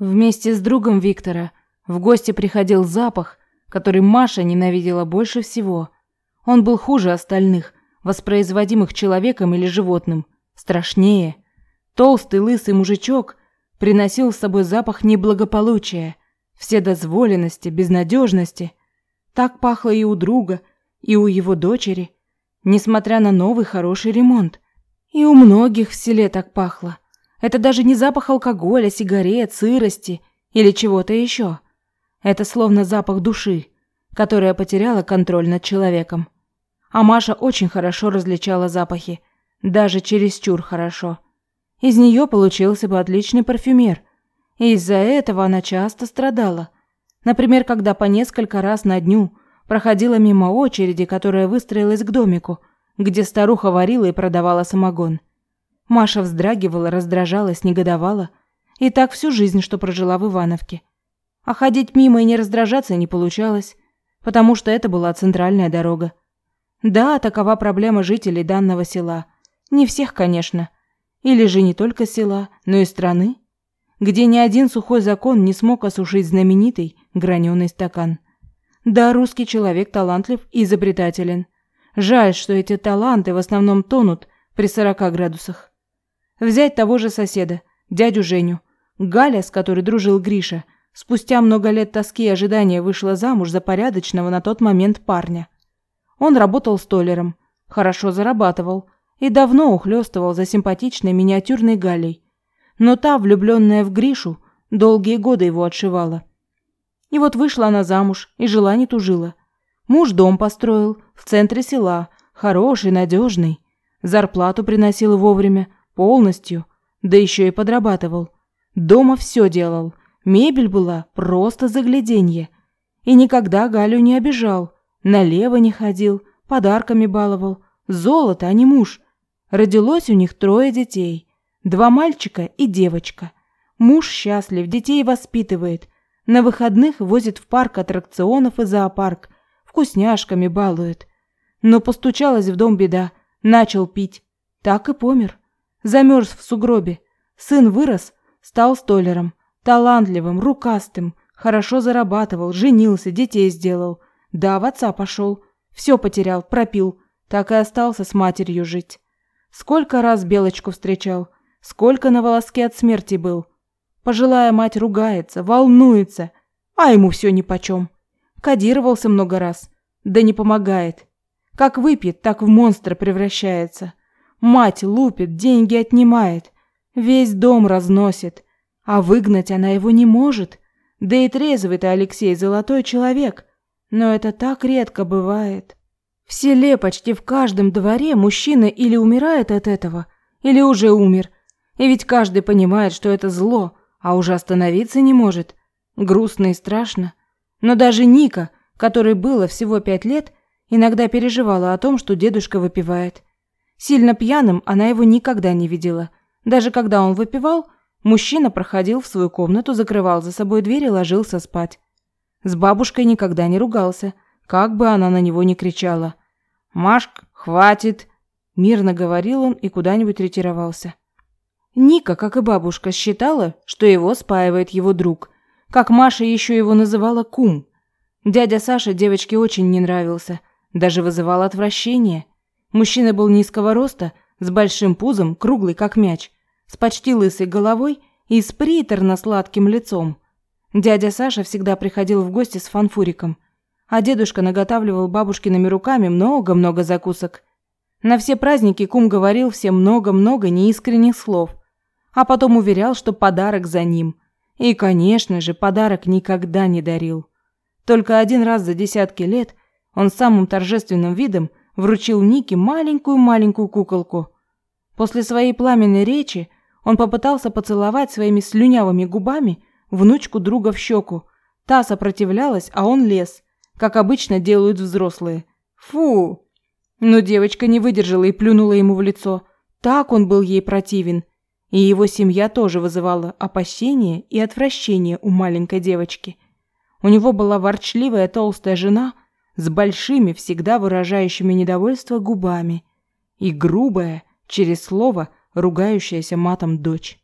Вместе с другом Виктора в гости приходил запах, который Маша ненавидела больше всего. Он был хуже остальных, воспроизводимых человеком или животным, страшнее. Толстый лысый мужичок приносил с собой запах неблагополучия, вседозволенности, безнадежности. Так пахло и у друга, и у его дочери, несмотря на новый хороший ремонт. И у многих в селе так пахло. Это даже не запах алкоголя, сигарет, сырости или чего-то еще. Это словно запах души, которая потеряла контроль над человеком. А Маша очень хорошо различала запахи, даже чересчур хорошо. Из нее получился бы отличный парфюмер. И из-за этого она часто страдала. Например, когда по несколько раз на дню проходила мимо очереди, которая выстроилась к домику, где старуха варила и продавала самогон. Маша вздрагивала, раздражалась, негодовала. И так всю жизнь, что прожила в Ивановке. А ходить мимо и не раздражаться не получалось, потому что это была центральная дорога. Да, такова проблема жителей данного села. Не всех, конечно. Или же не только села, но и страны, где ни один сухой закон не смог осушить знаменитый граненый стакан. Да, русский человек талантлив и изобретателен. Жаль, что эти таланты в основном тонут при 40 градусах. Взять того же соседа, дядю Женю. Галя, с которой дружил Гриша, спустя много лет тоски и ожидания вышла замуж за порядочного на тот момент парня. Он работал столером, хорошо зарабатывал и давно ухлёстывал за симпатичной миниатюрной Галей. Но та, влюбленная в Гришу, долгие годы его отшивала. И вот вышла она замуж и жила не тужила. Муж дом построил в центре села, хороший, надежный. Зарплату приносил вовремя, Полностью. Да еще и подрабатывал. Дома все делал. Мебель была просто загляденье. И никогда Галю не обижал. Налево не ходил, подарками баловал. Золото, а не муж. Родилось у них трое детей. Два мальчика и девочка. Муж счастлив, детей воспитывает. На выходных возит в парк аттракционов и зоопарк. Вкусняшками балует. Но постучалась в дом беда. Начал пить. Так и помер. Замерз в сугробе. Сын вырос, стал столером. Талантливым, рукастым. Хорошо зарабатывал, женился, детей сделал. Да, в отца пошел. Все потерял, пропил. Так и остался с матерью жить. Сколько раз Белочку встречал. Сколько на волоске от смерти был. Пожилая мать ругается, волнуется. А ему все нипочем. Кодировался много раз. Да не помогает. Как выпьет, так в монстра превращается. Мать лупит, деньги отнимает, весь дом разносит, а выгнать она его не может. Да и трезвый-то Алексей золотой человек, но это так редко бывает. В селе почти в каждом дворе мужчина или умирает от этого, или уже умер. И ведь каждый понимает, что это зло, а уже остановиться не может. Грустно и страшно. Но даже Ника, которой было всего пять лет, иногда переживала о том, что дедушка выпивает. Сильно пьяным она его никогда не видела. Даже когда он выпивал, мужчина проходил в свою комнату, закрывал за собой дверь и ложился спать. С бабушкой никогда не ругался, как бы она на него ни кричала. «Машк, хватит!» – мирно говорил он и куда-нибудь ретировался. Ника, как и бабушка, считала, что его спаивает его друг, как Маша еще его называла кум. Дядя Саша девочке очень не нравился, даже вызывал отвращение. Мужчина был низкого роста, с большим пузом, круглый как мяч, с почти лысой головой и с приторно-сладким лицом. Дядя Саша всегда приходил в гости с фанфуриком, а дедушка наготавливал бабушкиными руками много-много закусок. На все праздники кум говорил всем много-много неискренних слов, а потом уверял, что подарок за ним. И, конечно же, подарок никогда не дарил. Только один раз за десятки лет он самым торжественным видом вручил Нике маленькую-маленькую куколку. После своей пламенной речи он попытался поцеловать своими слюнявыми губами внучку друга в щеку. Та сопротивлялась, а он лез, как обычно делают взрослые. Фу! Но девочка не выдержала и плюнула ему в лицо. Так он был ей противен. И его семья тоже вызывала опасение и отвращение у маленькой девочки. У него была ворчливая толстая жена – с большими, всегда выражающими недовольство губами, и грубая, через слово, ругающаяся матом дочь.